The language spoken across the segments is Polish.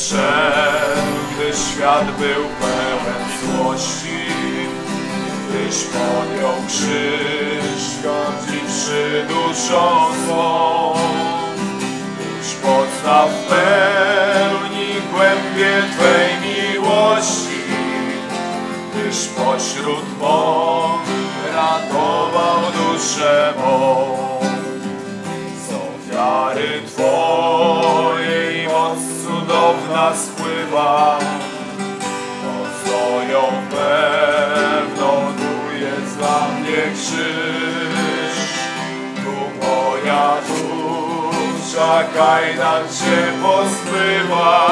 wszedł, gdy świat był pełen miłości, gdyś podjął krzyż, godziwszy duszą swą, gdyś poznał w pełni głębie Twej miłości, gdyż pośród mąk ratował duszę mą. Z ofiary co w nas pływa, to pewną tu jest dla mnie krzyż. Tu moja dusza kajdan się pozbyła,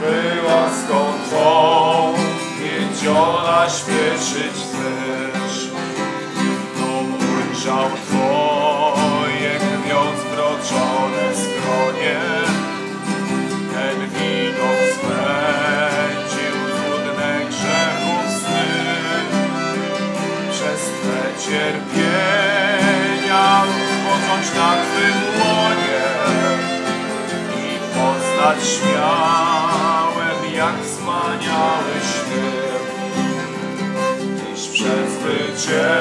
była skąd tą pięciona śpieszyć chcesz. Tu ujrzał usiąść na Twym łonie i poznać śmiałem, jak wspaniały świat, iż przez wycieczkę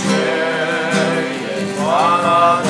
Śmieje Pana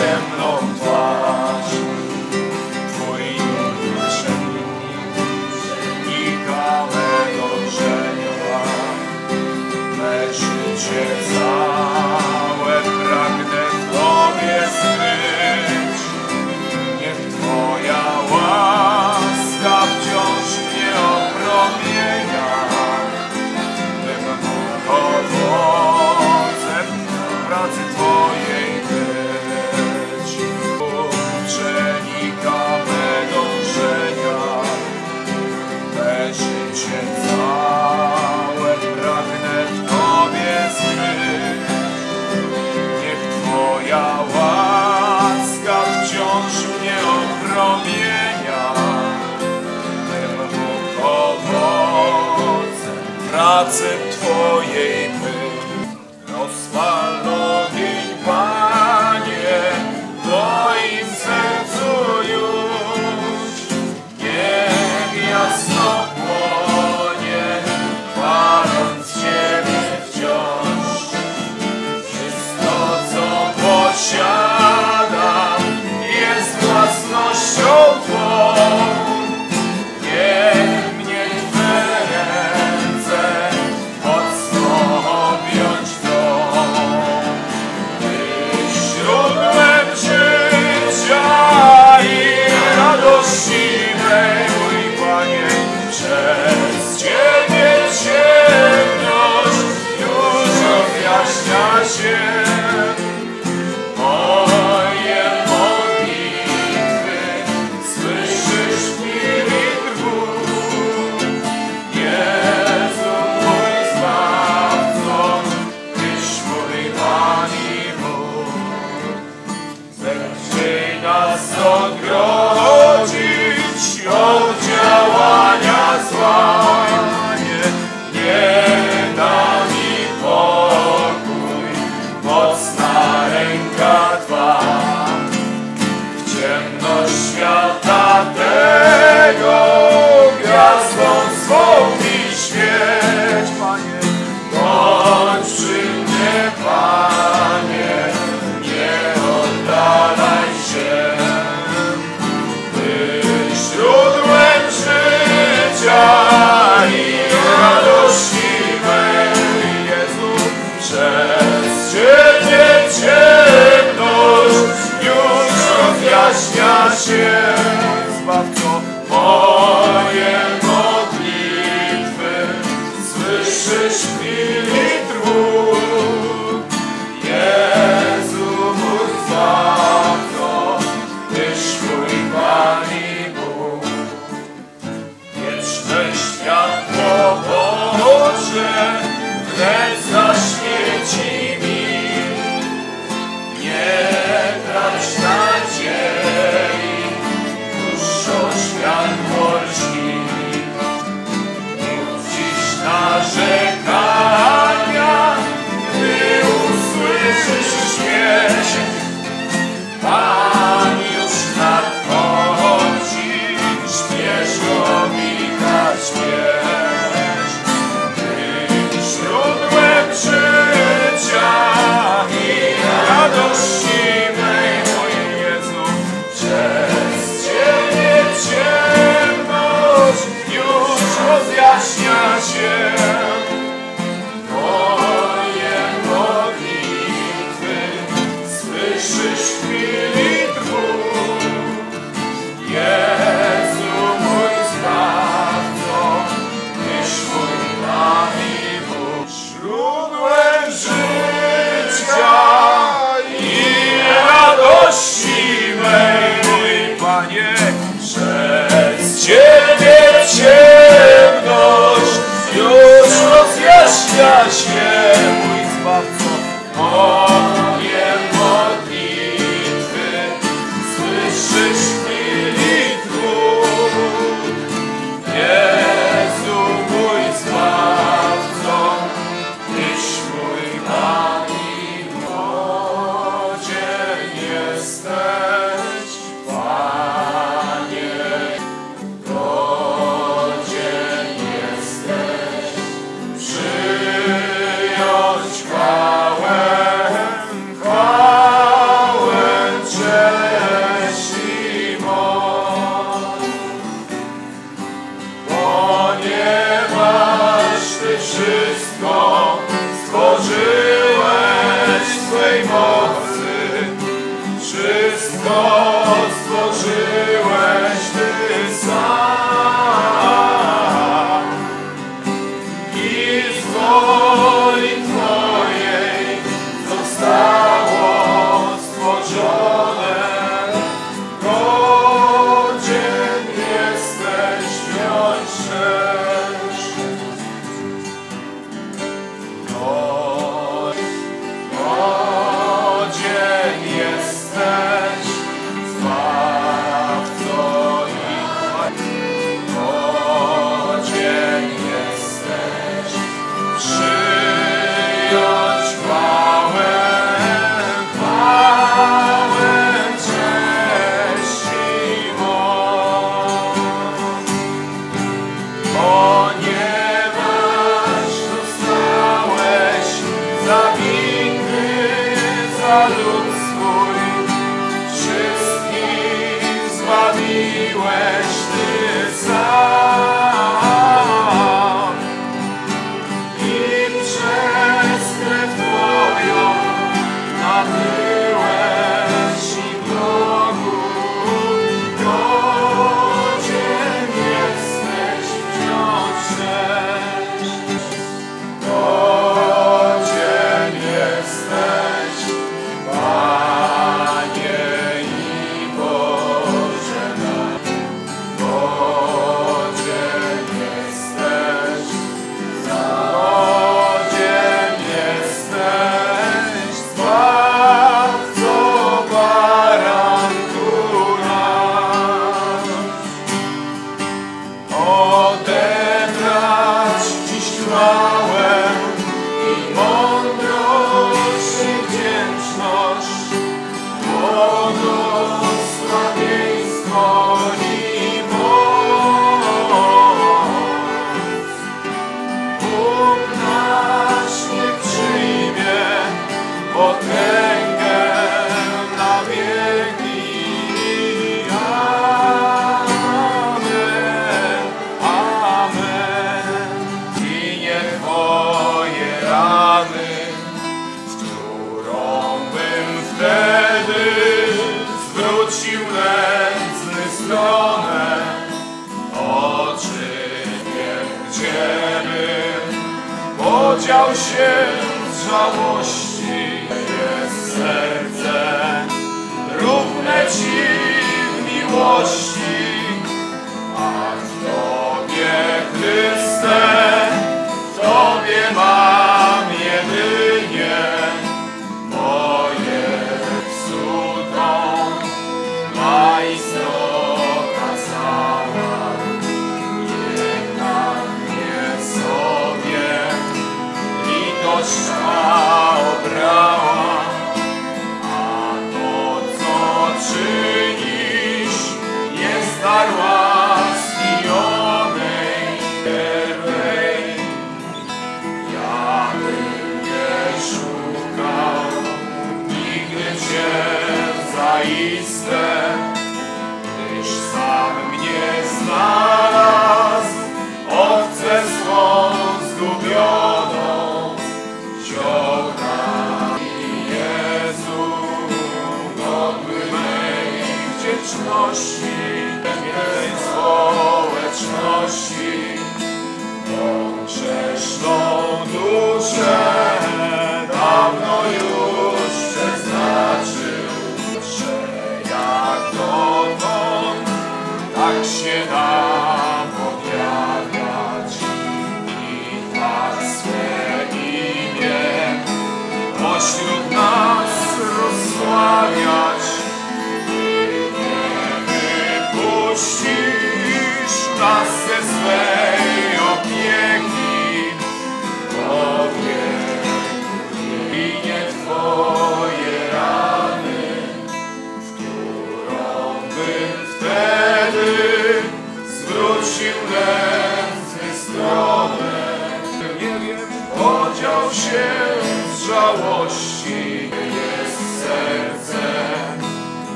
foi embora.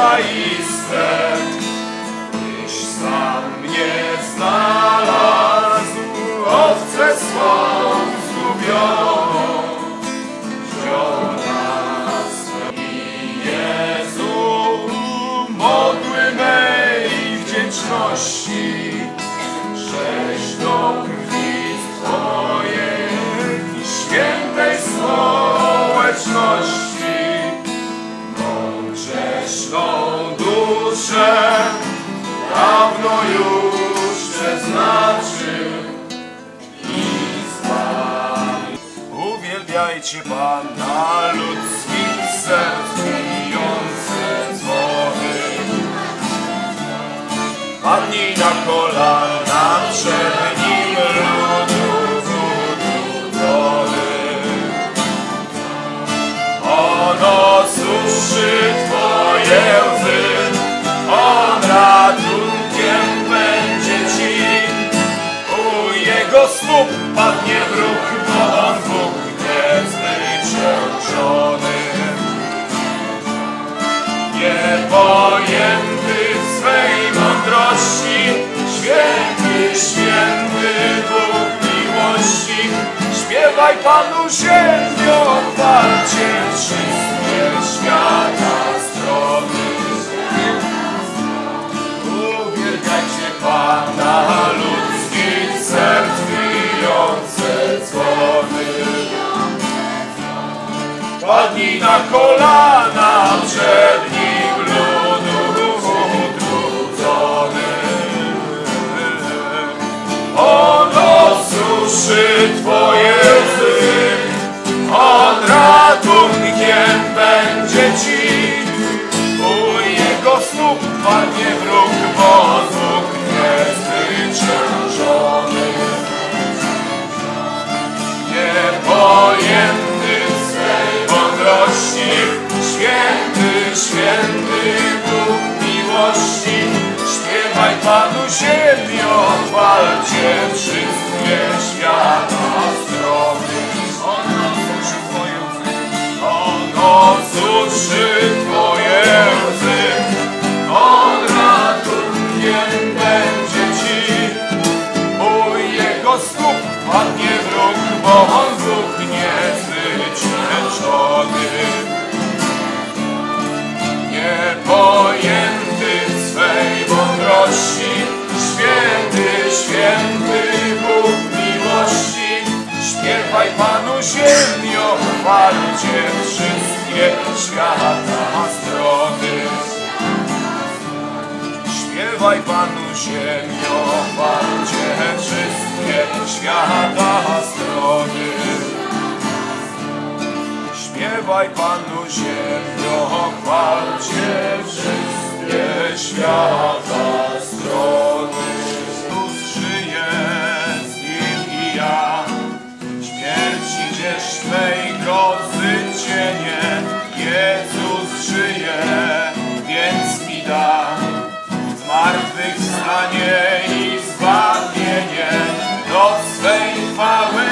zaiste, gdyż sam mnie znalazł. Owce swą zgubioną wziął na swe. Jezu, modły mej wdzięczności, żeś do krwi Twojej i świętej społeczności wieczną duszę dawno już przeznaczył i zbawił. Uwielbiajcie Pana ludzkie. niepojęty swej mądrości, święty, święty Bóg miłości. Śpiewaj Panu ziemią otwarcie, wszystkie świata strony. Uwielbiajcie Pana ludzkich serc wyjące dzwony. Padnij na kolana przed nim ludu utrudzony. On osuszy Twoje łzy, On ratunkiem będzie Ci. Panu ziemią walcie wszystkie świata strony. On odsłuszy Twoją On odsłuszy Twoją Panu ziemio, chwalcie wszystkie świata strony. Śpiewaj Panu ziemio, chwalcie wszystkie świata strony. Śpiewaj Panu ziemio, chwalcie wszystkie świata strony. Zmartwychwstanie i zbawienie. Do swej chwały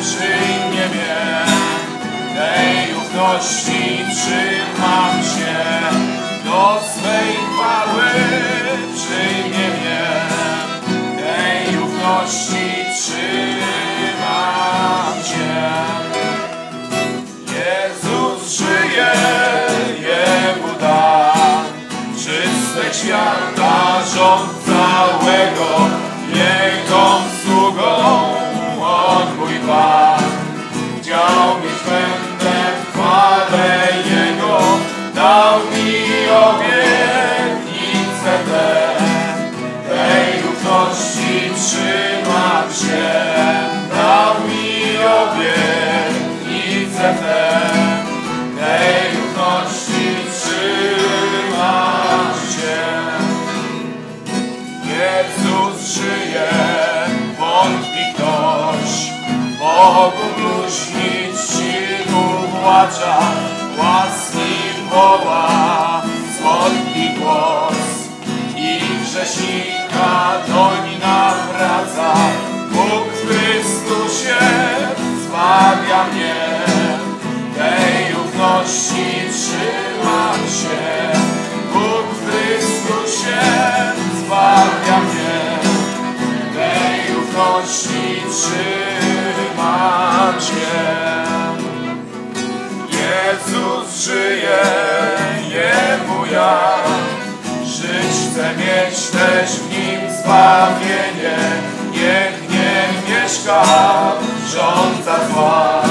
przyjmie mnie tej ufności trzymam nawraca. Bóg w Chrystusie zbawia mnie, tej ufności trzymam się. Bóg w Chrystusie zbawia mnie, tej ufności trzymam się. Jezus żyje, Jemu ja, żyć chcę mieć też zbawienie. Niech nie mieszka rządza zła,